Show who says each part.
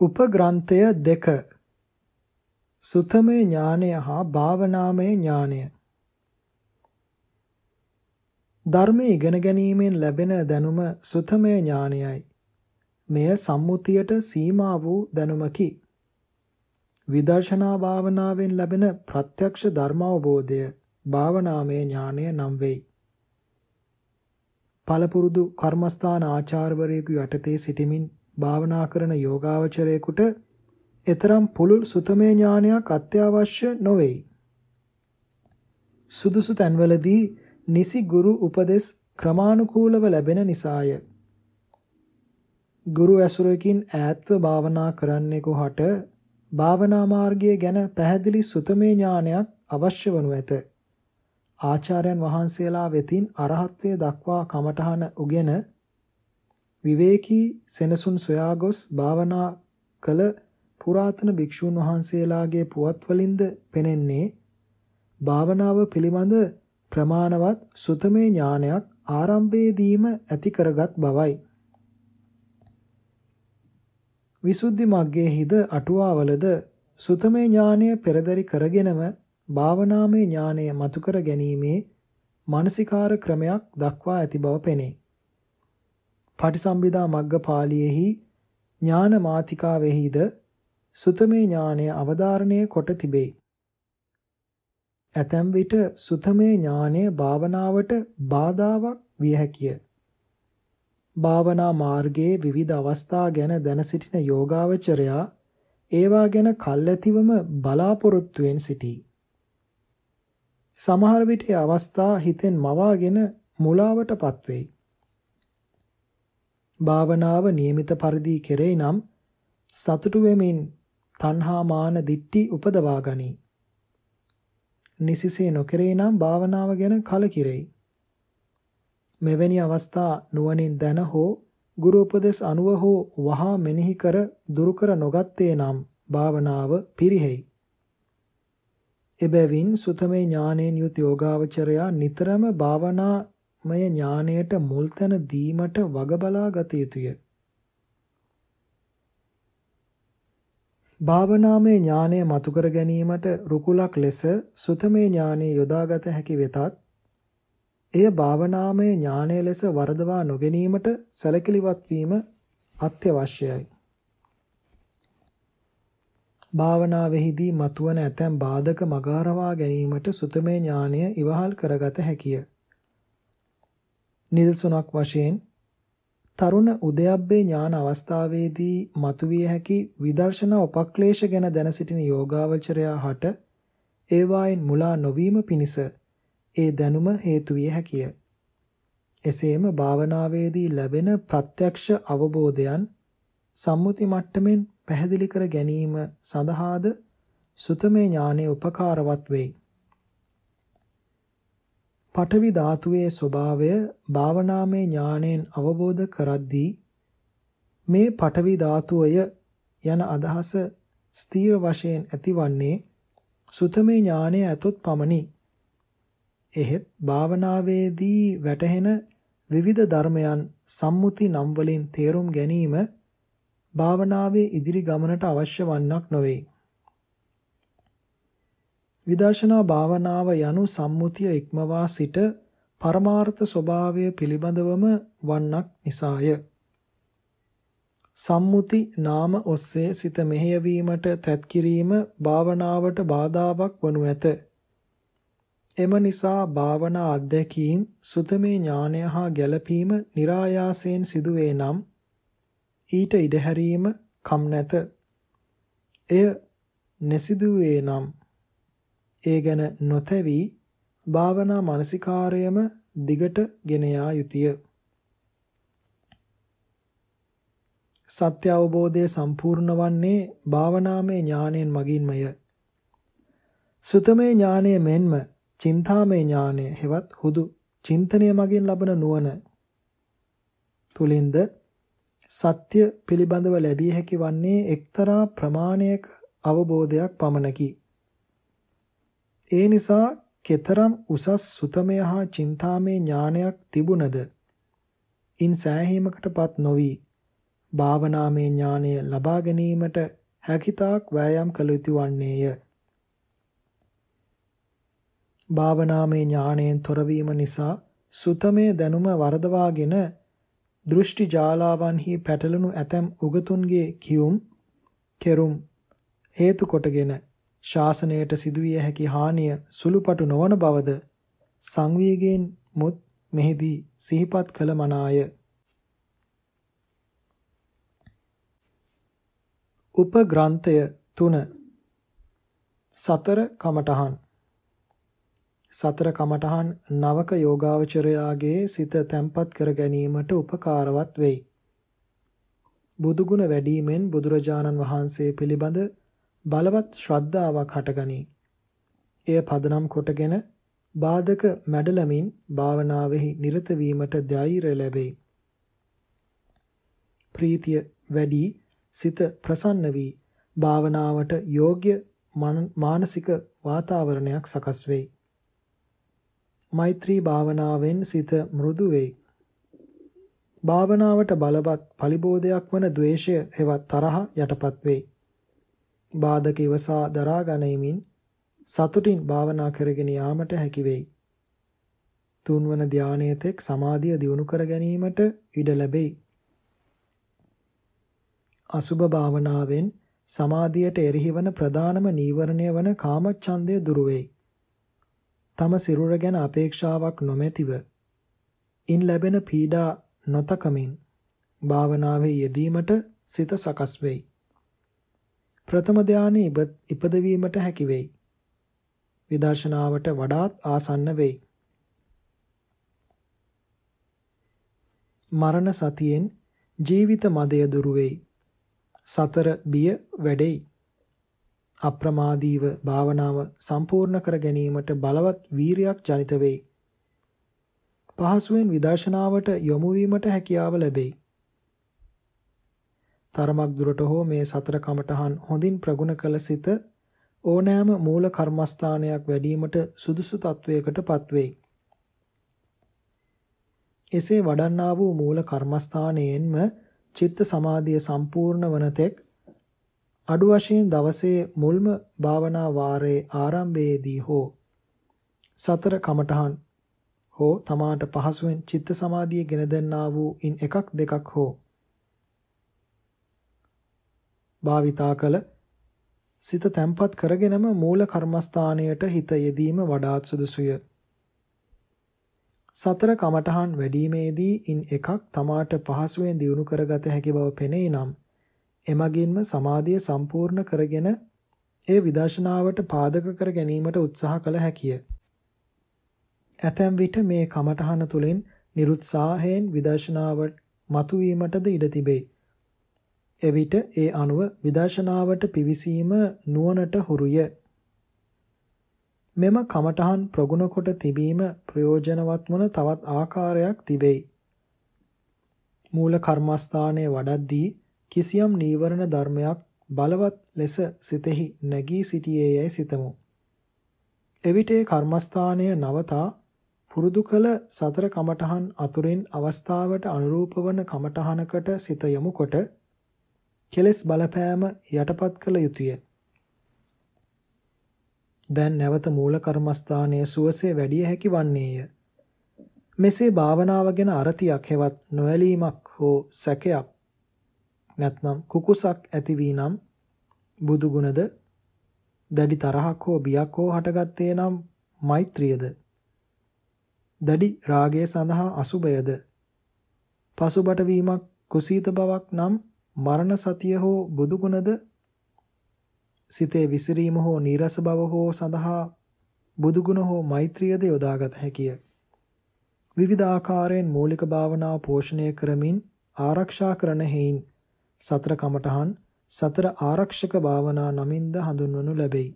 Speaker 1: උපග්‍රන්ථය දෙක සුතමේ ඥානය හා භාවනාමය ඥානය ධර්මයේ ඉගෙන ගැනීමෙන් ලැබෙන දැනුම සුතමේ ඥානයයි. මෙය සම්මුතියට සීමා වූ දැනුමකි. විදර්ශනා භාවනාවෙන් ලැබෙන ප්‍රත්‍යක්ෂ ධර්මාවබෝධය භාවනාමය ඥානය නම් වෙයි. පළපුරුදු කර්මස්ථාන ආචාර්යවරයෙකු යටතේ සිටමින් භාවනා කරන යෝගාවචරයෙකුට එතරම් පුළුල් සුතමේ ඥානයක් අත්‍යවශ්‍ය නොවේයි. සුදුසු තැන්වලදී නිසි ගුරු උපදෙස් ක්‍රමානුකූලව ලැබෙන නිසාය. ගුරු ඇසුරකින් ඈත්ව භාවනා කරන්නෙකු හට භාවනා මාර්ගය ගැන පැහැදිලි සුතමේ ඥානයක් අවශ්‍ය වනු ඇත. ආචාර්යයන් වහන්සේලා වෙතින් අරහත්ත්වයේ දක්වා කමඨහන උගෙන විවේකී සෙනසුන් සොයා ගොස් භාවනා කළ පුරාතන භික්ෂූන් වහන්සේලාගේ පුවත් වලින්ද පෙනෙන්නේ භාවනාව පිළිබඳ ප්‍රමාණවත් සුතමේ ඥානයක් ආරම්භයේදීම ඇති කරගත් බවයි. විසුද්ධි මග්ගයේහිද අටුවාවලද සුතමේ ඥානය පෙරදරි කරගෙනම භාවනාමය ඥානය මතු කර ගැනීමේ මානසිකාර ක්‍රමයක් දක්වා ඇති බව පෙනේ. පටිසම්භිදා මග්ගපාළියේහි ඥාන මාතිකාවෙහිද සුතමේ ඥානය අවධාරණය කොට තිබේ. ඇතැම් විට සුතමේ ඥානය භාවනාවට බාධාවක් විය හැකිය. භාවනා මාර්ගයේ විවිධ අවස්ථා ගැන දැන සිටින යෝගාවචරයා ඒවා ගැන කල්ැතිවම බලාපොරොත්තුවෙන් සිටී. සමහර විට අවස්ථා හිතෙන් මවාගෙන මුලාවටපත් වෙයි. භාවනාව નિયમિત පරිදි කෙරෙයි නම් සතුටු වෙමින් තණ්හා මාන දිට්ටි උපදවා ගනී. නිසිසේ නොකෙරේ නම් භාවනාව ගැන කලකිරෙයි. මෙවැනි අවස්ථා නුවණින් දැන හෝ ගුරු උපදෙස් අනුව හෝ වහා මෙනෙහි කර දුරු කර නොගත්තේ නම් භාවනාව පිරිහෙයි. එබැවින් සුතමේ ඥානයෙන් යුත් යෝගාවචරයා නිතරම භාවනාමය ඥානයට මුල් තැන දීමට වග බලා ගත යුතුය. භාවනාමය ඥානය මතු කර ගැනීමට රුකුලක් ලෙස සුතමේ ඥානය යොදාගත හැකි වෙතත් එය භාවනාමය ඥානය ලෙස වරදවා නොගැනීමට සැලකිලිවත් වීම අත්‍යවශ්‍යයි. භාවනාවෙහිදී මතුවන ඇතැම් බාධක මගහරවා ගැනීමට සුතමේ ඥානය ඉවහල් කරගත හැකිය. නිදසුනක් වශයෙන් තරුණ උදයබ්බේ ඥාන අවස්ථාවේදී මතුවිය හැකි විදර්ශනා උපක්ලේශ ගැන දැන සිටින යෝගාවචරයා හට ඒවායින් මුලා නොවීම පිණිස ඒ දැනුම හේතු විය හැකිය. එසේම භාවනාවේදී ලැබෙන ප්‍රත්‍යක්ෂ අවබෝධයන් සම්මුති මට්ටමින් පැහැදිලි කර ගැනීම සඳහාද සුතමේ ඥානය උපකාරවත් වෙයි. පඨවි ධාතුවේ ස්වභාවය භාවනාමය ඥාණයෙන් අවබෝධ කරද්දී මේ පඨවි ධාතුවය යන අදහස ස්ථීර වශයෙන් ඇතිවන්නේ සුතමේ ඥානය ඇතොත් පමණි. එහෙත් භාවනාවේදී වැටහෙන විවිධ ධර්මයන් සම්මුති නම් වලින් තේරුම් ගැනීම භාවනාවේ ඉදිරි ගමනට අවශ්‍ය වන්නක් නොවේ. විදර්ශනා භාවනාව යනු සම්මුතිය ඉක්මවා සිට පරමාර්ථ ස්වභාවය පිළිබඳවම වන්නක් නිසාය. සම්මුති නාම ඔස්සේ සිත මෙහෙයවීමට තැත් කිරීම භාවනාවට බාධාවක් වනු ඇත. එම නිසා භාවනා අධ්‍යක්ීම් සුතමේ ඥානය හා ගැළපීම નિરાයාසයෙන් සිදුවේ නම් ඊට ඉඩහැරීම කම් නැත. එය නැසිදුවේ නම් ඒ ගැන නොතැවි භාවනා මානසිකාරයම දිගට ගෙන යා යුතුය. සත්‍ය අවබෝධය සම්පූර්ණ වන්නේ භාවනාමය ඥාණයෙන් මගින්මය. සුතමේ ඥානය මෙන්ම චින්තාමය ඥානය හෙවත් හුදු චින්තනය මගින් ලබන නුවණ තුලින්ද සත්‍ය පිළිබඳව ලැබිය හැකි වන්නේ එක්තරා ප්‍රමාණයක අවබෝධයක් පමණකි. ඒ නිසා කෙතරම් උසස් සුතමය හා චින්තාමය ඥානයක් තිබුණද ඉන් සෑහීමකටපත් නොවි භාවනාමය ඥානය ලබා ගැනීමට හැකිතාක් වෑයම් කළ යුතු වන්නේය. භාවනාමය ඥාණයෙන් තොරවීම නිසා සුතමේ දැනුම වරදවාගෙන දෘෂ්ටි ජාලාවන්හි පැටලුණු ඇතැම් උගතුන්ගේ කියුම් කෙරුම් හේතු කොටගෙන ශාසනයට සිදුවිය හැකි හානිය සුළුපටු නොවන බවද සංවේගයෙන් මුත් මෙහිදී සිහිපත් කළ මනාය. උපග්‍රන්ථය 3 සතර කමඨහන් සතර කමඨහන් නවක යෝගාවචරයාගේ සිත තැම්පත් කර ගැනීමට උපකාරවත් වෙයි. බුදුගුණ වැඩිමෙන් බුදුරජාණන් වහන්සේ පිළිබඳ බලවත් ශ්‍රද්ධාවක් හටගනී. එය පදනම් කොටගෙන බාධක මැඩලමින් භාවනාවෙහි නිරත වීමට ධෛර්ය ලැබේ. ප්‍රීතිය වැඩි සිත ප්‍රසන්න වී භාවනාවට යෝග්‍ය මානසික වාතාවරණයක් සකස් වෙයි. මෛත්‍රී භාවනාවෙන් සිත මෘදු වෙයි. භාවනාවට බලවත් පලිබෝධයක් වන ද්වේෂය හෙවත් තරහ යටපත් වෙයි. බාධක ඉවසා දරා ගැනීමෙන් සතුටින් භාවනා කරගෙන යාමට හැකි වෙයි. තුන්වන ධානයේ තෙක් සමාධිය දියුණු කර ගැනීමට ඉඩ ලැබෙයි. අසුබ භාවනාවෙන් සමාධියට එරෙහිවන ප්‍රධානම නීවරණය වන කාමච්ඡන්දය දුරු වෙයි. තම සිරුර ගැන අපේක්ෂාවක් නොමැතිව ඉන් ලැබෙන පීඩා නොතකමින් භාවනාවේ යෙදීමට සිත සකස් වෙයි. ප්‍රථම ධානයේ ඉපදවීමට හැකි වෙයි. විදර්ශනාවට වඩාත් ආසන්න වෙයි. මරණ සතියෙන් ජීවිත මදය දුරු වෙයි. සතර බිය වැඩෙයි. අප්‍රමාදීව භාවනාව සම්පූර්ණ කර ගැනීමට බලවත් වීරියක් ජනිත වෙයි. පහසුවෙන් විදර්ශනාවට යොමු වීමට හැකියාව ලැබෙයි. තරමක් දුරට හෝ මේ සතර කමඨහන් හොඳින් ප්‍රගුණ කළ සිත ඕනෑම මූල කර්මස්ථානයක් වැඩිවීමට සුදුසු තත්වයකට පත්වෙයි. එසේ වඩන්නා වූ මූල කර්මස්ථානයෙන්ම චිත්ත සමාධිය සම්පූර්ණ වන තෙක් අඩු වශයෙන් දවසේ මුල්ම භාවනා වාරයේ ආරම්භයේදී හෝ සතර කමඨහන් හෝ තමාට පහසුවෙන් චිත්ත සමාධිය ගෙන දෙන්නා වූ ඉන් එකක් දෙකක් හෝ භාවිතා කළ සිත තැම්පත් කරගෙනම මූල කර්මස්ථානයට හිත යෙදීම වඩාත් සුදුසුය. සතර කමඨහන් වැඩිීමේදී ඉන් එකක් තමාට පහසුවෙන් දියුණු කරගත හැකි බව පෙනේ නම් එමගින්ම සමාධිය සම්පූර්ණ කරගෙන ඒ විදර්ශනාවට පාදක කර ගැනීමට උත්සාහ කළ හැකිය. ඇතැම් විට මේ කමඨහන තුලින් නිරුත්සාහයෙන් විදර්ශනාවට මතුවීමටද ඉඩ තිබේ. එවිට ඒ අනුව විදර්ශනාවට පිවිසීම නුවණට හුරුය. මෙම කමඨහන් ප්‍රගුණ කොට තිබීම ප්‍රයෝජනවත් වන තවත් ආකාරයක් තිබෙයි. මූල කර්මස්ථානයේ වඩද්දී කිසියම් නීවරණ ධර්මයක් බලවත් ලෙස සිතෙහි නැගී සිටියේ යයි සිතමු. එවිට ඒ කර්මස්ථානය නවතා පුරුදු කළ සතර කමඨහන් අතුරින් අවස්ථාවට අනුරූප වන කමඨහනකට සිත යොමු කොට කෙලස් බලපෑම යටපත් කළ යුතුය. දැන් නැවත මූල කර්මස්ථානයේ සුවසේ වැඩි හැකි වන්නේය. මෙසේ භාවනාව ගැන අරතියක් හෙවත් නොඇලීමක් හෝ සැකයක් නැත්නම් කුකුසක් ඇති වී නම් බුදු ගුණද දැඩි තරහක් හෝ බියක් හෝ හටගත්තේ නම් මෛත්‍රියද දැඩි රාගය සඳහා අසුබයද පසුබට වීමක් කුසීත බවක් නම් මරණ සතිය හෝ බුදු ගුණද සිතේ විසිරීම හෝ නීරස බව හෝ සඳහා බුදුගුණ හෝ මෛත්‍රියද යොදාගත හැකිය. විවිධ ආකාරයෙන් මූලික භාවනාව පෝෂණය කරමින් ආරක්ෂා කරන හේයින් සතර කමඨහන් සතර ආරක්ෂක භාවනා නමින්ද හඳුන්වනු ලැබෙයි.